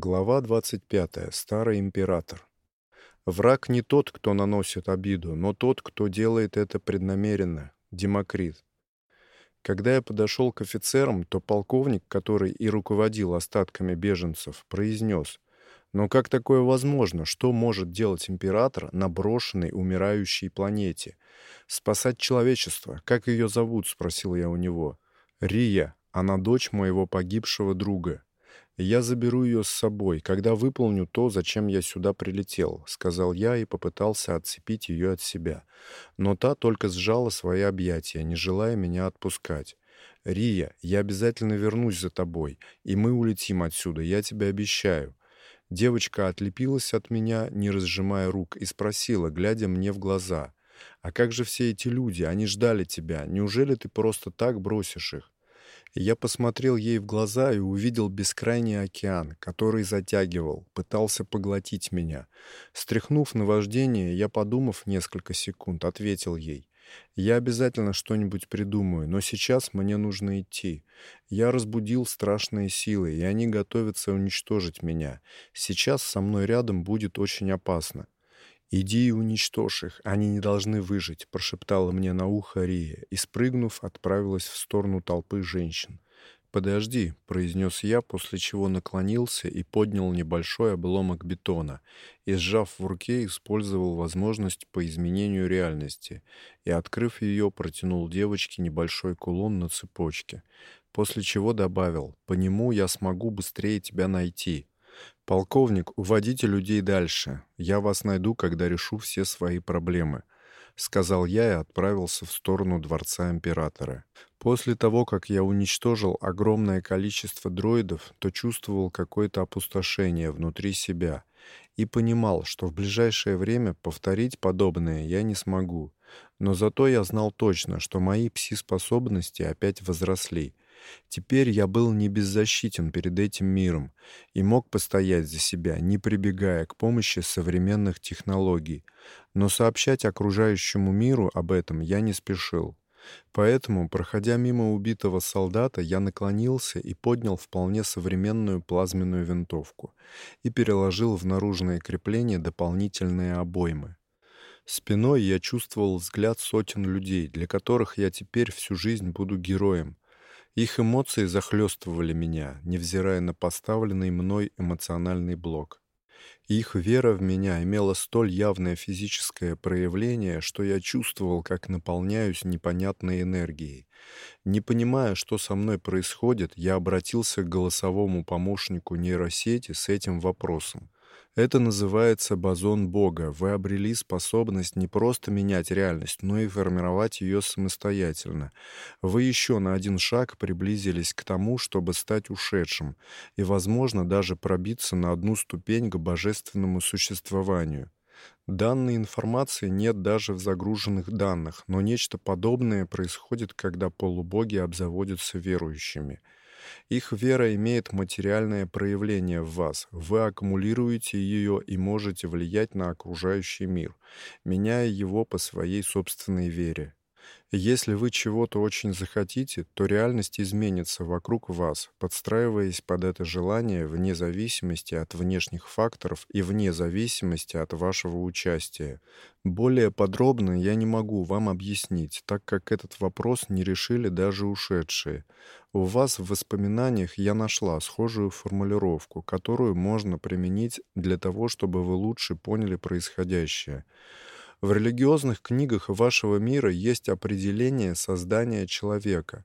Глава 25. Старый император. Враг не тот, кто наносит обиду, но тот, кто делает это преднамеренно. Демокрит. Когда я подошел к офицерам, то полковник, который и руководил остатками беженцев, произнес: "Но как такое возможно? Что может делать император на брошенной, умирающей планете? Спасать человечество? Как ее зовут?" спросил я у него. "Рия, она дочь моего погибшего друга. Я заберу ее с собой, когда выполню то, зачем я сюда прилетел, сказал я и попытался отцепить ее от себя. Но та только сжала свои объятия, не желая меня отпускать. Рия, я обязательно вернусь за тобой, и мы улетим отсюда, я тебе обещаю. Девочка отлепилась от меня, не разжимая рук, и спросила, глядя мне в глаза: "А как же все эти люди? Они ждали тебя. Неужели ты просто так бросишь их?" Я посмотрел ей в глаза и увидел бескрайний океан, который затягивал, пытался поглотить меня. Стряхнув наваждение, я, подумав несколько секунд, ответил ей: "Я обязательно что-нибудь придумаю, но сейчас мне нужно идти. Я разбудил страшные силы, и они готовятся уничтожить меня. Сейчас со мной рядом будет очень опасно. «Иди и уничтожь их, они не должны выжить», — прошептала мне на ухо Рия и, спрыгнув, отправилась в сторону толпы женщин. «Подожди», — произнес я, после чего наклонился и поднял небольшой обломок бетона и, сжав в руке, использовал возможность по изменению реальности и, открыв ее, протянул девочке небольшой кулон на цепочке, после чего добавил «По нему я смогу быстрее тебя найти». «Полковник, уводите людей дальше. Я вас найду, когда решу все свои проблемы», — сказал я и отправился в сторону дворца императора. После того, как я уничтожил огромное количество дроидов, то чувствовал какое-то опустошение внутри себя и понимал, что в ближайшее время повторить подобное я не смогу. Но зато я знал точно, что мои пси-способности опять возросли — Теперь я был не беззащитен перед этим миром и мог постоять за себя, не прибегая к помощи современных технологий. Но сообщать окружающему миру об этом я не спешил. Поэтому, проходя мимо убитого солдата, я наклонился и поднял вполне современную плазменную винтовку и переложил в наружное крепление дополнительные обоймы. Спиной я чувствовал взгляд сотен людей, для которых я теперь всю жизнь буду героем, их эмоции захлестывали меня, невзирая на поставленный мной эмоциональный блок. Их вера в меня имела столь явное физическое проявление, что я чувствовал, как наполняюсь непонятной энергией. Не понимая, что со мной происходит, я обратился к голосовому помощнику нейросети с этим вопросом. Это называется бозон Бога. Вы обрели способность не просто менять реальность, но и формировать ее самостоятельно. Вы еще на один шаг приблизились к тому, чтобы стать ушедшим и, возможно, даже пробиться на одну ступень к божественному существованию. Данной информации нет даже в загруженных данных, но нечто подобное происходит, когда полубоги обзаводятся верующими — их вера имеет материальное проявление в вас. Вы аккумулируете ее и можете влиять на окружающий мир, меняя его по своей собственной вере. Если вы чего-то очень захотите, то реальность изменится вокруг вас, подстраиваясь под это желание вне зависимости от внешних факторов и вне зависимости от вашего участия. Более подробно я не могу вам объяснить, так как этот вопрос не решили даже ушедшие. У вас в воспоминаниях я нашла схожую формулировку, которую можно применить для того, чтобы вы лучше поняли происходящее. В религиозных книгах вашего мира есть определение создания человека.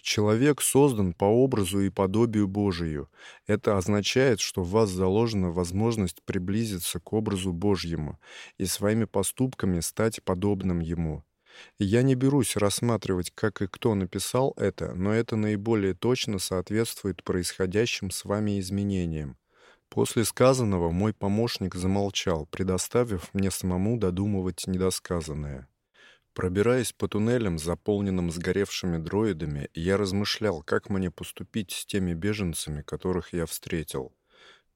Человек создан по образу и подобию Божию. Это означает, что в вас заложена возможность приблизиться к образу Божьему и своими поступками стать подобным ему. Я не берусь рассматривать, как и кто написал это, но это наиболее точно соответствует происходящим с вами изменениям. После сказанного мой помощник замолчал, предоставив мне самому додумывать недосказанное. Пробираясь по туннелям, заполненным сгоревшими дроидами, я размышлял, как мне поступить с теми беженцами, которых я встретил.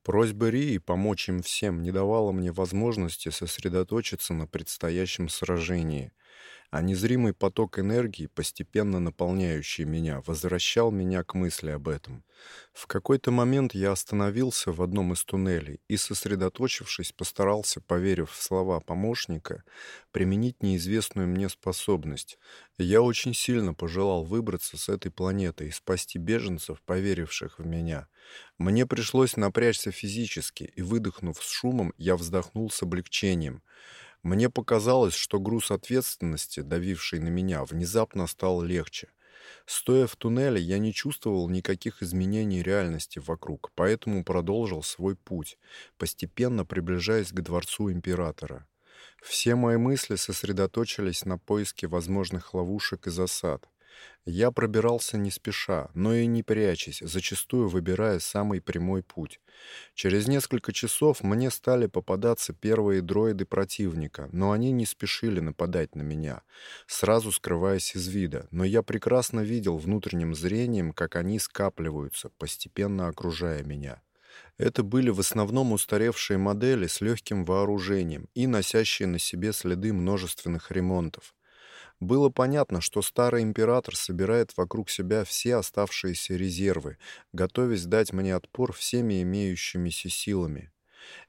Просьба Рии помочь им всем не давала мне возможности сосредоточиться на предстоящем сражении. А незримый поток энергии, постепенно наполняющий меня, возвращал меня к мысли об этом. В какой-то момент я остановился в одном из туннелей и, сосредоточившись, постарался, поверив в слова помощника, применить неизвестную мне способность. Я очень сильно пожелал выбраться с этой планеты и спасти беженцев, поверивших в меня. Мне пришлось напрячься физически, и, выдохнув с шумом, я вздохнул с облегчением — мне показалось, что груз ответственности, давивший на меня, внезапно стал легче. Стоя в туннеле, я не чувствовал никаких изменений реальности вокруг, поэтому продолжил свой путь, постепенно приближаясь к дворцу императора. Все мои мысли сосредоточились на поиске возможных ловушек и засад. Я пробирался не спеша, но и не прячась, зачастую выбирая самый прямой путь. Через несколько часов мне стали попадаться первые дроиды противника, но они не спешили нападать на меня, сразу скрываясь из вида, но я прекрасно видел внутренним зрением, как они скапливаются, постепенно окружая меня. Это были в основном устаревшие модели с легким вооружением и носящие на себе следы множественных ремонтов. Было понятно, что старый император собирает вокруг себя все оставшиеся резервы, готовясь дать мне отпор всеми имеющимися силами.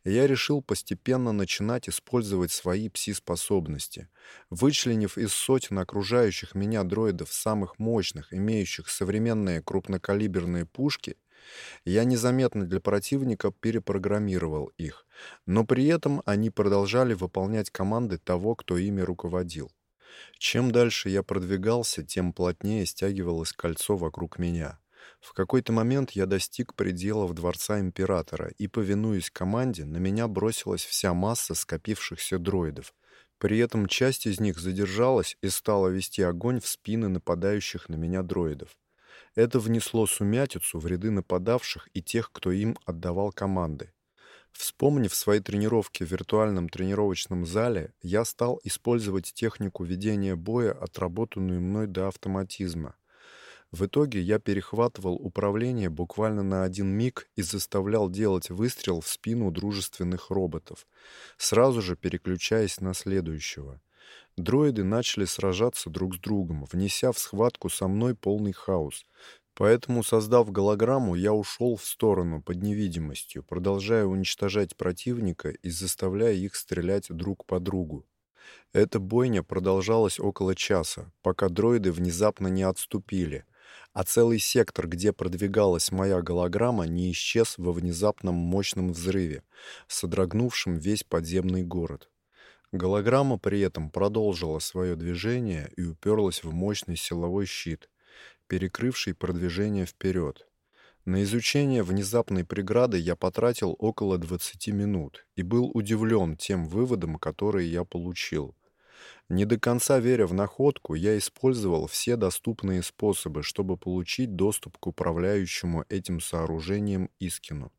Я решил постепенно начинать использовать свои пси-способности. Вычленив из сотен окружающих меня дроидов самых мощных, имеющих современные крупнокалиберные пушки, я незаметно для противника перепрограммировал их, но при этом они продолжали выполнять команды того, кто ими руководил. Чем дальше я продвигался, тем плотнее стягивалось кольцо вокруг меня. В какой-то момент я достиг пределов дворца императора, и, повинуясь команде, на меня бросилась вся масса скопившихся дроидов. При этом часть из них задержалась и стала вести огонь в спины нападающих на меня дроидов. Это внесло сумятицу в ряды нападавших и тех, кто им отдавал команды. Вспомнив свои тренировки в виртуальном тренировочном зале, я стал использовать технику ведения боя, отработанную мной до автоматизма. В итоге я перехватывал управление буквально на один миг и заставлял делать выстрел в спину дружественных роботов, сразу же переключаясь на следующего. Дроиды начали сражаться друг с другом, внеся в схватку со мной полный хаос. Поэтому, создав голограмму, я ушел в сторону под невидимостью, продолжая уничтожать противника и заставляя их стрелять друг по другу. Эта бойня продолжалась около часа, пока дроиды внезапно не отступили, а целый сектор, где продвигалась моя голограмма, не исчез во внезапном мощном взрыве, содрогнувшем весь подземный город. Голограмма при этом продолжила свое движение и уперлась в мощный силовой щит, перекрывший продвижение вперед. На изучение внезапной преграды я потратил около 20 минут и был удивлен тем выводом, который я получил. Не до конца веря в находку, я использовал все доступные способы, чтобы получить доступ к управляющему этим сооружением Искину.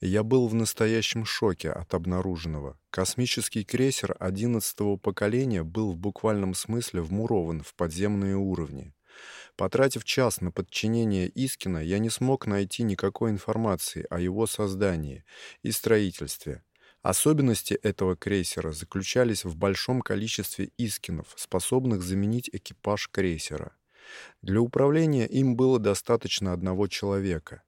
Я был в настоящем шоке от обнаруженного. Космический крейсер 11-го поколения был в буквальном смысле вмурован в подземные уровни. Потратив час на подчинение Искина, я не смог найти никакой информации о его создании и строительстве. Особенности этого крейсера заключались в большом количестве Искинов, способных заменить экипаж крейсера. Для управления им было достаточно одного человека.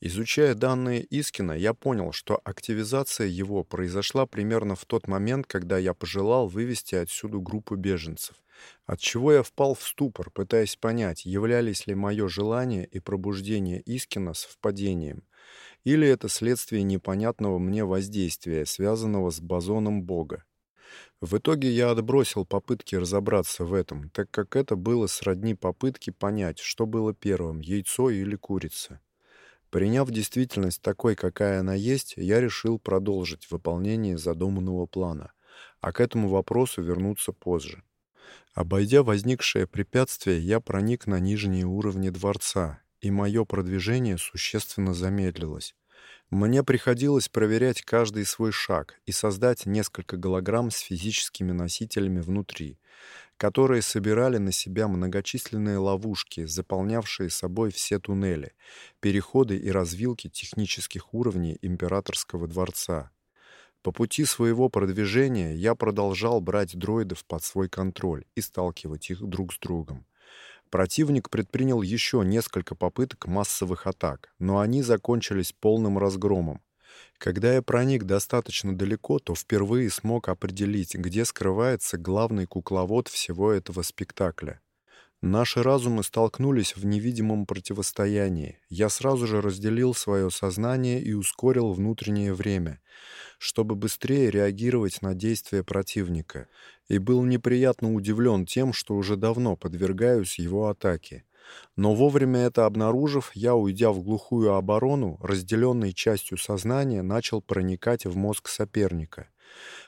Изучая данные Искина, я понял, что активизация его произошла примерно в тот момент, когда я пожелал вывести отсюда группу беженцев – Отчего я впал в ступор, пытаясь понять, являлись ли мое желание и пробуждение Искина совпадением, или это следствие непонятного мне воздействия, связанного с бозоном Бога. В итоге я отбросил попытки разобраться в этом, так как это было сродни попытке понять, что было первым, яйцо или курица. Приняв действительность такой, какая она есть, я решил продолжить выполнение задуманного плана, а к этому вопросу вернуться позже. Обойдя возникшее препятствие, я проник на нижние уровни дворца, и мое продвижение существенно замедлилось. Мне приходилось проверять каждый свой шаг и создать несколько голограмм с физическими носителями внутри, которые собирали на себя многочисленные ловушки, заполнявшие собой все туннели, переходы и развилки технических уровней императорского дворца. По пути своего продвижения я продолжал брать дроидов под свой контроль и сталкивать их друг с другом. Противник предпринял еще несколько попыток массовых атак, но они закончились полным разгромом. Когда я проник достаточно далеко, то впервые смог определить, где скрывается главный кукловод всего этого спектакля. Наши разумы столкнулись в невидимом противостоянии. Я сразу же разделил свое сознание и ускорил внутреннее время, чтобы быстрее реагировать на действия противника, и был неприятно удивлен тем, что уже давно подвергаюсь его атаке. Но вовремя это обнаружив, я, уйдя в глухую оборону, разделенной частью сознания, начал проникать в мозг соперника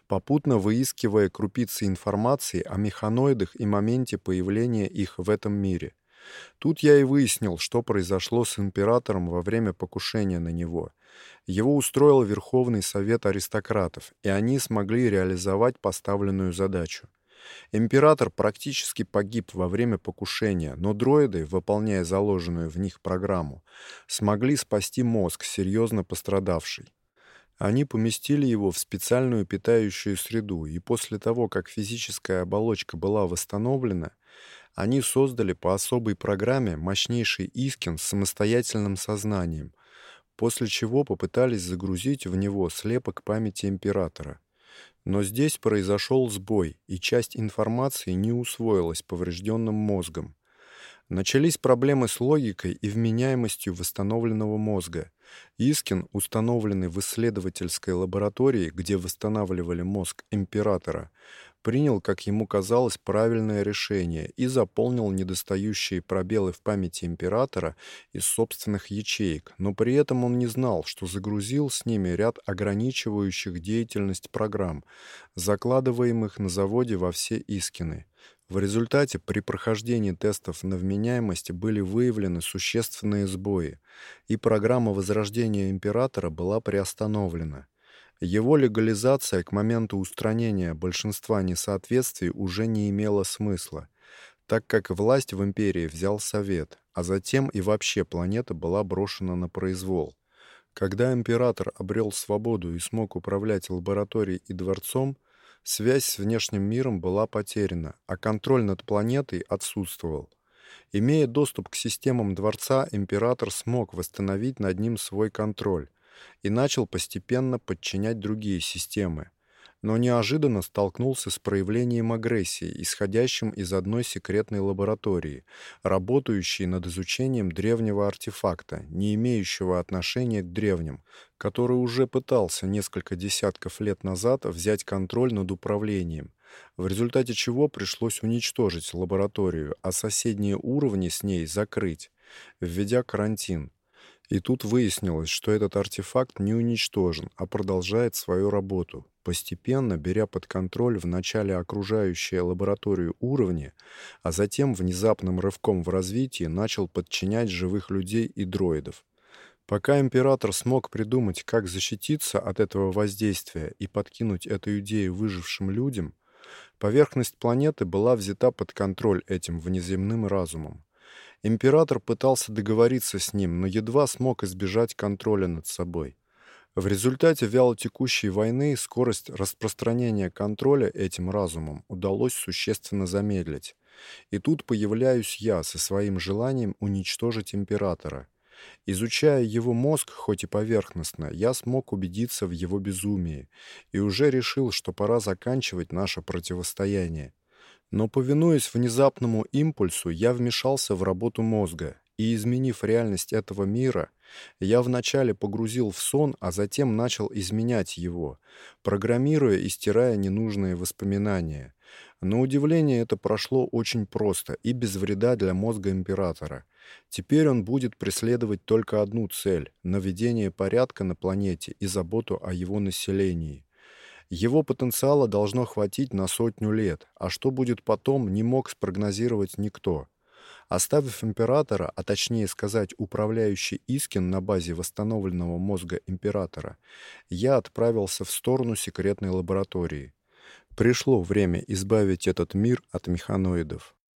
попутно выискивая крупицы информации о механоидах и моменте появления их в этом мире. Тут я и выяснил, что произошло с императором во время покушения на него. Его устроил Верховный Совет аристократов, и они смогли реализовать поставленную задачу. Император практически погиб во время покушения, но дроиды, выполняя заложенную в них программу, смогли спасти мозг, серьезно пострадавший. Они поместили его в специальную питающую среду, и после того, как физическая оболочка была восстановлена, они создали по особой программе мощнейший Искин с самостоятельным сознанием, после чего попытались загрузить в него слепок памяти императора. Но здесь произошел сбой, и часть информации не усвоилась поврежденным мозгом. Начались проблемы с логикой и вменяемостью восстановленного мозга. Искин, установленный в исследовательской лаборатории, где восстанавливали мозг императора, принял, как ему казалось, правильное решение и заполнил недостающие пробелы в памяти императора из собственных ячеек, но при этом он не знал, что загрузил с ними ряд ограничивающих деятельность программ, закладываемых на заводе во все Искины. В результате при прохождении тестов на вменяемость были выявлены существенные сбои, и программа возрождения императора была приостановлена. Его легализация к моменту устранения большинства несоответствий уже не имела смысла, так как власть в империи взял совет, а затем и вообще планета была брошена на произвол. Когда император обрел свободу и смог управлять лабораторией и дворцом, Связь с внешним миром была потеряна, а контроль над планетой отсутствовал. Имея доступ к системам дворца, император смог восстановить над ним свой контроль и начал постепенно подчинять другие системы но неожиданно столкнулся с проявлением агрессии, исходящим из одной секретной лаборатории, работающей над изучением древнего артефакта, не имеющего отношения к древним, который уже пытался несколько десятков лет назад взять контроль над управлением, в результате чего пришлось уничтожить лабораторию, а соседние уровни с ней закрыть, введя карантин. И тут выяснилось, что этот артефакт не уничтожен, а продолжает свою работу, постепенно беря под контроль вначале окружающие лабораторию уровни, а затем внезапным рывком в развитии начал подчинять живых людей и дроидов. Пока император смог придумать, как защититься от этого воздействия и подкинуть эту идею выжившим людям, поверхность планеты была взята под контроль этим внеземным разумом. Император пытался договориться с ним, но едва смог избежать контроля над собой. В результате вялотекущей войны скорость распространения контроля этим разумом удалось существенно замедлить. И тут появляюсь я со своим желанием уничтожить императора. Изучая его мозг, хоть и поверхностно, я смог убедиться в его безумии и уже решил, что пора заканчивать наше противостояние. Но, повинуясь внезапному импульсу, я вмешался в работу мозга, и, изменив реальность этого мира, я вначале погрузил в сон, а затем начал изменять его, программируя и стирая ненужные воспоминания. На удивление это прошло очень просто и без вреда для мозга императора. Теперь он будет преследовать только одну цель — наведение порядка на планете и заботу о его населении. Его потенциала должно хватить на сотню лет, а что будет потом, не мог спрогнозировать никто. Оставив императора, а точнее сказать, управляющий Искин на базе восстановленного мозга императора, я отправился в сторону секретной лаборатории. Пришло время избавить этот мир от механоидов.